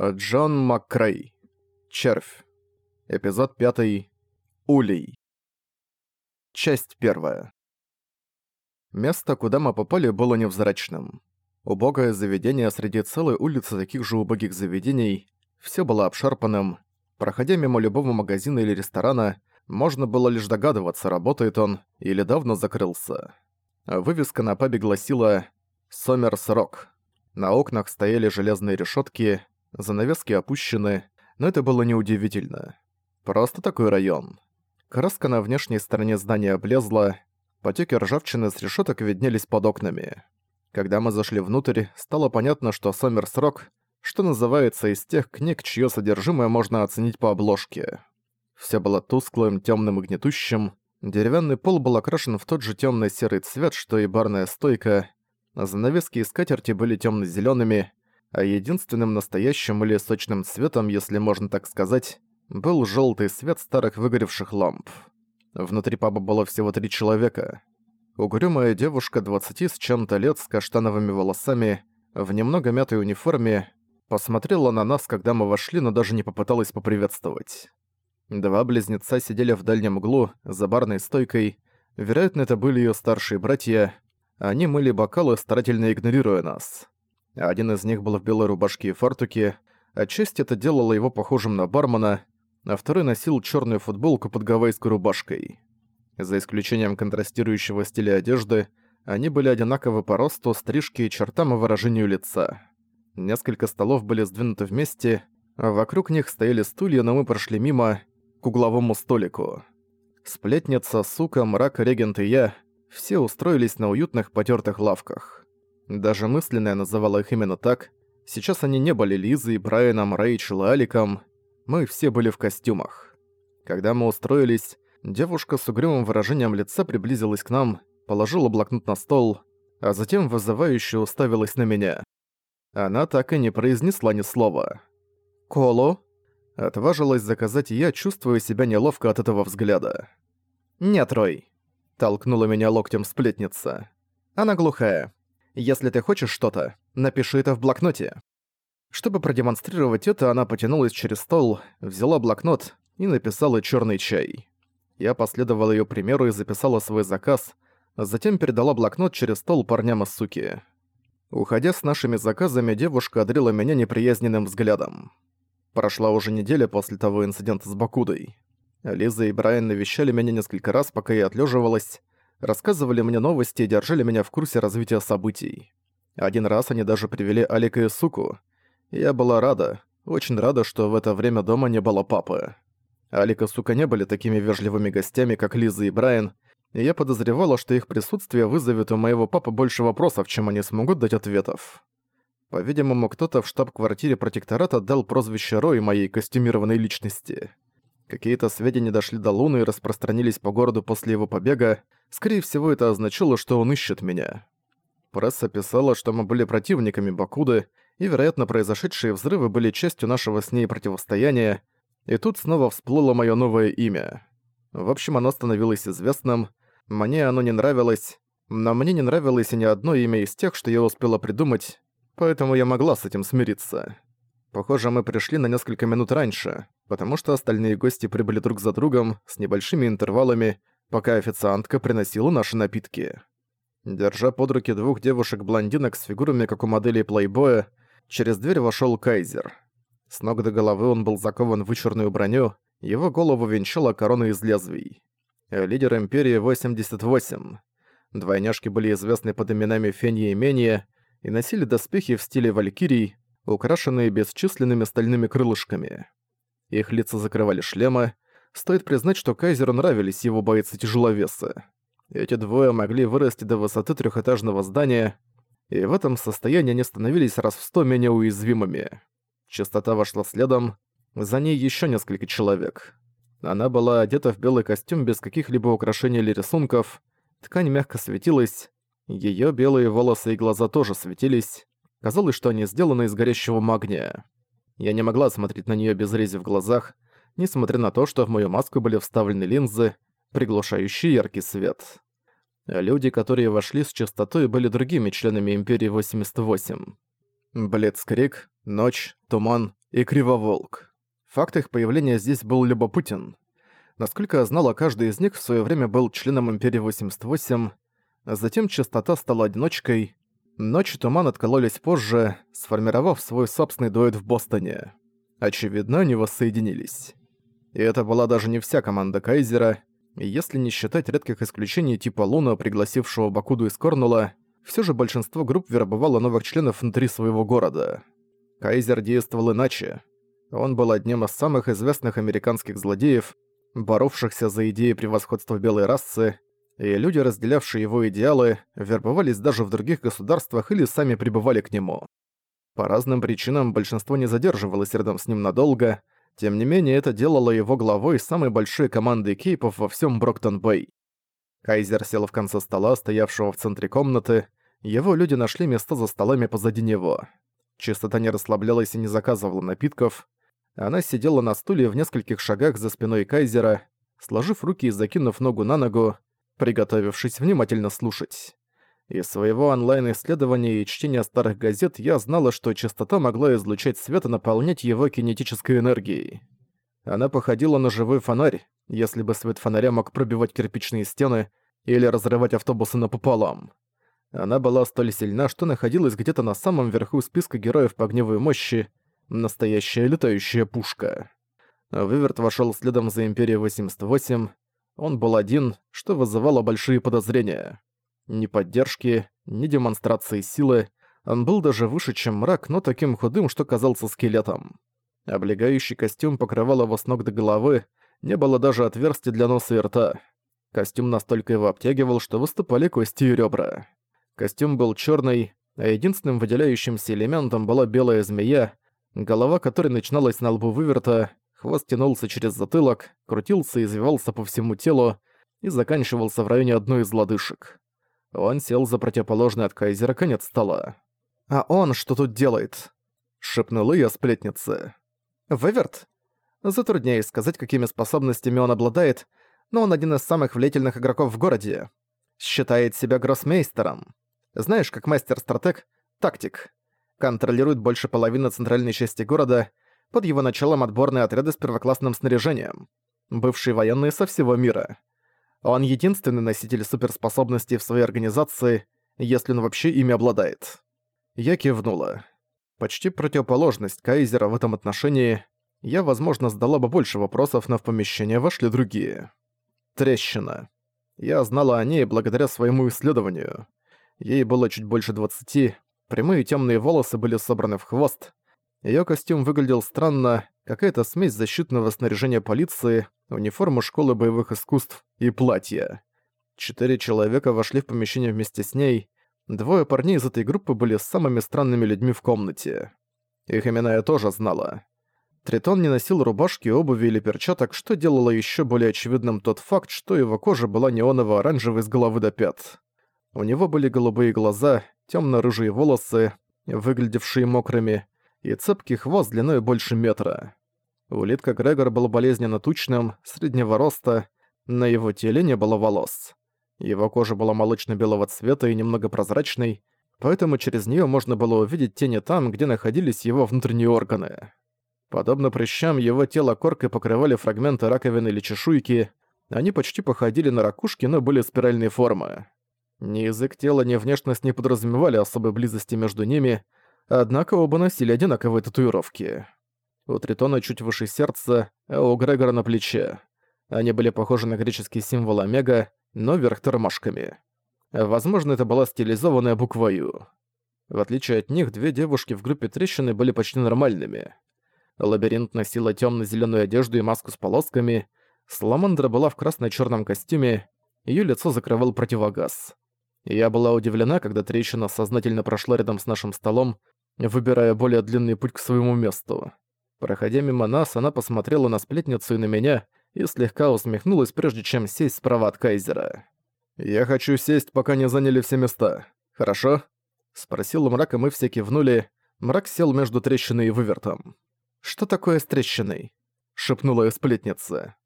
Джон МакКрей. Червь. Эпизод 5. Улей. Часть 1. Место, куда мы попали, было невзрачным. Убогое заведение среди целой улицы таких же убогих заведений. Все было обшарпанным. Проходя мимо любого магазина или ресторана, можно было лишь догадываться, работает он или давно закрылся. Вывеска на пабе гласила «Сомерс Рок». На окнах стояли железные решетки, занавески опущены, но это было неудивительно. Просто такой район. Краска на внешней стороне здания облезла, потеки ржавчины с решеток виднелись под окнами. Когда мы зашли внутрь, стало понятно, что Сомерс Рок, что называется из тех книг, чье содержимое можно оценить по обложке. Все было тусклым, темным и гнетущим, деревянный пол был окрашен в тот же темный серый цвет, что и барная стойка, занавески и скатерти были темно зелеными а единственным настоящим или сочным цветом, если можно так сказать, был желтый свет старых выгоревших ламп. Внутри паба было всего три человека. Угрюмая девушка 20 с чем-то лет с каштановыми волосами, в немного мятой униформе, посмотрела на нас, когда мы вошли, но даже не попыталась поприветствовать. Два близнеца сидели в дальнем углу, за барной стойкой. Вероятно, это были ее старшие братья. Они мыли бокалы, старательно игнорируя нас. Один из них был в белой рубашке и фартуке, отчасти это делало его похожим на бармена, а второй носил черную футболку под гавайской рубашкой. За исключением контрастирующего стиля одежды, они были одинаковы по росту, стрижке, чертам и выражению лица. Несколько столов были сдвинуты вместе, а вокруг них стояли стулья, но мы прошли мимо, к угловому столику. Сплетница, сука, мрак, регент и я – все устроились на уютных потертых лавках. Даже мысленно я называла их именно так. Сейчас они не были Лизой, Брайаном, Рэйчел и Аликом. Мы все были в костюмах. Когда мы устроились, девушка с угрюмым выражением лица приблизилась к нам, положила блокнот на стол, а затем вызывающе уставилась на меня. Она так и не произнесла ни слова. «Колу?» Отважилась заказать я, чувствуя себя неловко от этого взгляда. «Нет, Рой», — толкнула меня локтем сплетница. «Она глухая. Если ты хочешь что-то, напиши это в блокноте». Чтобы продемонстрировать это, она потянулась через стол, взяла блокнот и написала «чёрный чай». Я последовал её примеру и записала свой заказ, затем передала блокнот через стол парням из суки. Уходя с нашими заказами, девушка одарила меня неприязненным взглядом. Прошла уже неделя после того инцидента с Бакудой. Лиза и Брайан навещали меня несколько раз, пока я отлеживалась рассказывали мне новости и держали меня в курсе развития событий. Один раз они даже привели Алика и Суку. Я была рада, очень рада, что в это время дома не было папы. Алик и Сука не были такими вежливыми гостями, как Лиза и Брайан, и я подозревала, что их присутствие вызовет у моего папы больше вопросов, чем они смогут дать ответов. По-видимому, кто-то в штаб-квартире протектората дал прозвище Рой моей костюмированной личности. Какие-то сведения дошли до Луны и распространились по городу после его побега. Скорее всего, это означало, что он ищет меня. Пресса писала, что мы были противниками Бакуды, и, вероятно, произошедшие взрывы были частью нашего с ней противостояния, и тут снова всплыло моё новое имя. В общем, оно становилось известным, мне оно не нравилось, но мне не нравилось и ни одно имя из тех, что я успела придумать, поэтому я могла с этим смириться. Похоже, мы пришли на несколько минут раньше, потому что остальные гости прибыли друг за другом с небольшими интервалами, пока официантка приносила наши напитки. Держа под руки двух девушек-блондинок с фигурами, как у моделей плейбоя, через дверь вошел Кайзер. С ног до головы он был закован в вычурную броню, его голову венчала корона из лезвий. Лидер Империи 88. Двойняшки были известны под именами Фенья и Менья и носили доспехи в стиле валькирий, украшенные бесчисленными стальными крылышками. Их лица закрывали шлемы. Стоит признать, что Кайзеру нравились его бойцы-тяжеловесы. Эти двое могли вырасти до высоты трехэтажного здания, и в этом состоянии они становились раз в сто менее уязвимыми. Частота вошла следом, за ней еще несколько человек. Она была одета в белый костюм без каких-либо украшений или рисунков, ткань мягко светилась, ее белые волосы и глаза тоже светились, Казалось, что они сделаны из горящего магния. Я не могла смотреть на нее без рези в глазах, несмотря на то, что в мою маску были вставлены линзы, приглушающие яркий свет. Люди, которые вошли с частотой, были другими членами Империи 88. Блицкрик, Ночь, Туман и Кривоволк. Факт их появления здесь был любопытен. Насколько я знала, каждый из них в свое время был членом Империи 88, а затем Чистота стала одиночкой, Ночь и Туман откололись позже, сформировав свой собственный дуэт в Бостоне. Очевидно, они воссоединились. И это была даже не вся команда Кайзера, если не считать редких исключений типа Луна, пригласившего Бакуду из Корнула, все же большинство групп вербовало новых членов внутри своего города. Кайзер действовал иначе. Он был одним из самых известных американских злодеев, боровшихся за идеи превосходства белой расы, и люди, разделявшие его идеалы, вербовались даже в других государствах или сами прибывали к нему. По разным причинам большинство не задерживалось рядом с ним надолго, тем не менее это делало его главой самой большой команды кейпов во всем Броктон-Бэй. Кайзер сел в конце стола, стоявшего в центре комнаты, его люди нашли места за столами позади него. Чистота не расслаблялась и не заказывала напитков. Она сидела на стуле в нескольких шагах за спиной Кайзера, сложив руки и закинув ногу на ногу, приготовившись внимательно слушать. Из своего онлайн-исследования и чтения старых газет я знала, что частота могла излучать свет и наполнять его кинетической энергией. Она походила на живой фонарь, если бы свет фонаря мог пробивать кирпичные стены или разрывать автобусы напополам. Она была столь сильна, что находилась где-то на самом верху списка героев по огневой мощи, настоящая летающая пушка. Виверт вошел следом за Империей 88, он был один, что вызывало большие подозрения. Ни поддержки, ни демонстрации силы. Он был даже выше, чем мрак, но таким худым, что казался скелетом. Облегающий костюм покрывал его с ног до головы, не было даже отверстий для носа и рта. Костюм настолько его обтягивал, что выступали кости и ребра. Костюм был черный, а единственным выделяющимся элементом была белая змея, голова которой начиналась на лбу выверта, Хвост тянулся через затылок, крутился и извивался по всему телу и заканчивался в районе одной из лодыжек. Он сел за противоположный от Кайзера конец стола. «А он что тут делает?» — шепнула я сплетнице. «Выверт?» Затрудняюсь сказать, какими способностями он обладает, но он один из самых влиятельных игроков в городе. Считает себя гроссмейстером. Знаешь, как мастер-стратег — тактик. Контролирует больше половины центральной части города — под его началом отборные отряды с первоклассным снаряжением. Бывшие военные со всего мира. Он единственный носитель суперспособностей в своей организации, если он вообще ими обладает. Я кивнула. Почти противоположность Кайзера в этом отношении. Я, возможно, задала бы больше вопросов, но в помещение вошли другие. Трещина. Я знала о ней благодаря своему исследованию. Ей было чуть больше двадцати, прямые темные волосы были собраны в хвост, Её костюм выглядел странно, какая-то смесь защитного снаряжения полиции, униформы школы боевых искусств и платья. Четыре человека вошли в помещение вместе с ней. Двое парней из этой группы были самыми странными людьми в комнате. Их имена я тоже знала. Тритон не носил рубашки, обуви или перчаток, что делало ещё более очевидным тот факт, что его кожа была неоново-оранжевой с головы до пят. У него были голубые глаза, тёмно-рыжие волосы, выглядевшие мокрыми, и цепкий хвост длиной больше метра. Улитка Грегор был болезненно тучным, среднего роста, на его теле не было волос. Его кожа была молочно-белого цвета и немного прозрачной, поэтому через нее можно было увидеть тени там, где находились его внутренние органы. Подобно прыщам, его тело коркой покрывали фрагменты раковины или чешуйки, они почти походили на ракушки, но были спиральной формы. Ни язык тела, ни внешность не подразумевали особой близости между ними, Однако оба носили одинаковые татуировки. У Тритона чуть выше сердца, а у Грегора на плече. Они были похожи на греческий символ Омега, но вверх тормашками. Возможно, это была стилизованная буква Ю. В отличие от них, две девушки в группе трещины были почти нормальными. Лабиринт носила темно зеленую одежду и маску с полосками. Саламандра была в красно черном костюме, ее лицо закрывал противогаз. Я была удивлена, когда трещина сознательно прошла рядом с нашим столом, выбирая более длинный путь к своему месту. Проходя мимо нас, она посмотрела на сплетницу и на меня и слегка усмехнулась, прежде чем сесть справа от Кайзера. «Я хочу сесть, пока не заняли все места. Хорошо?» Спросил мрак, и мы все кивнули. Мрак сел между трещиной и вывертом. «Что такое с трещиной?» — шепнула сплетница.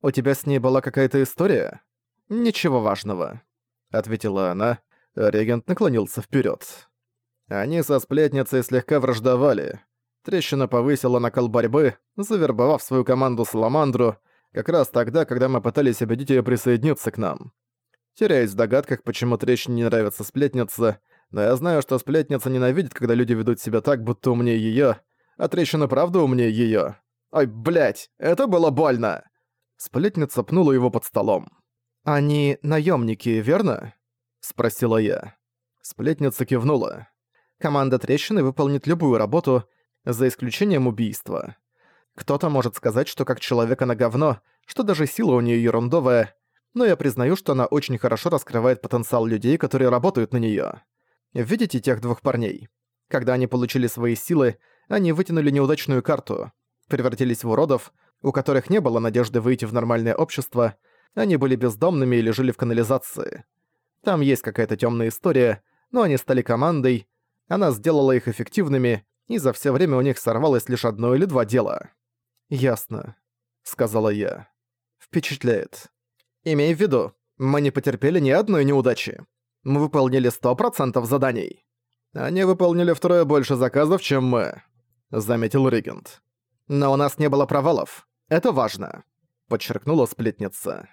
«У тебя с ней была какая-то история?» «Ничего важного», — ответила она. Регент наклонился вперед. Они со сплетницей слегка враждовали. Трещина повысила накал борьбы, завербовав свою команду Саламандру, как раз тогда, когда мы пытались убедить её присоединиться к нам. Теряюсь в догадках, почему трещине не нравится сплетница, но я знаю, что сплетница ненавидит, когда люди ведут себя так, будто умнее её, а трещина правда умнее её. Ой, блядь, это было больно! Сплетница пнула его под столом. «Они наёмники, верно?» — спросила я. Сплетница кивнула. Команда трещины выполнит любую работу, за исключением убийства. Кто-то может сказать, что как человек она говно, что даже сила у неё ерундовая, но я признаю, что она очень хорошо раскрывает потенциал людей, которые работают на неё. Видите тех двух парней? Когда они получили свои силы, они вытянули неудачную карту, превратились в уродов, у которых не было надежды выйти в нормальное общество, они были бездомными или жили в канализации. Там есть какая-то тёмная история, но они стали командой, она сделала их эффективными, и за все время у них сорвалось лишь одно или два дела. «Ясно», — сказала я. «Впечатляет. Имей в виду, мы не потерпели ни одной неудачи. Мы выполнили сто процентов заданий. Они выполнили втрое больше заказов, чем мы», — заметил Регент. «Но у нас не было провалов. Это важно», — подчеркнула сплетница.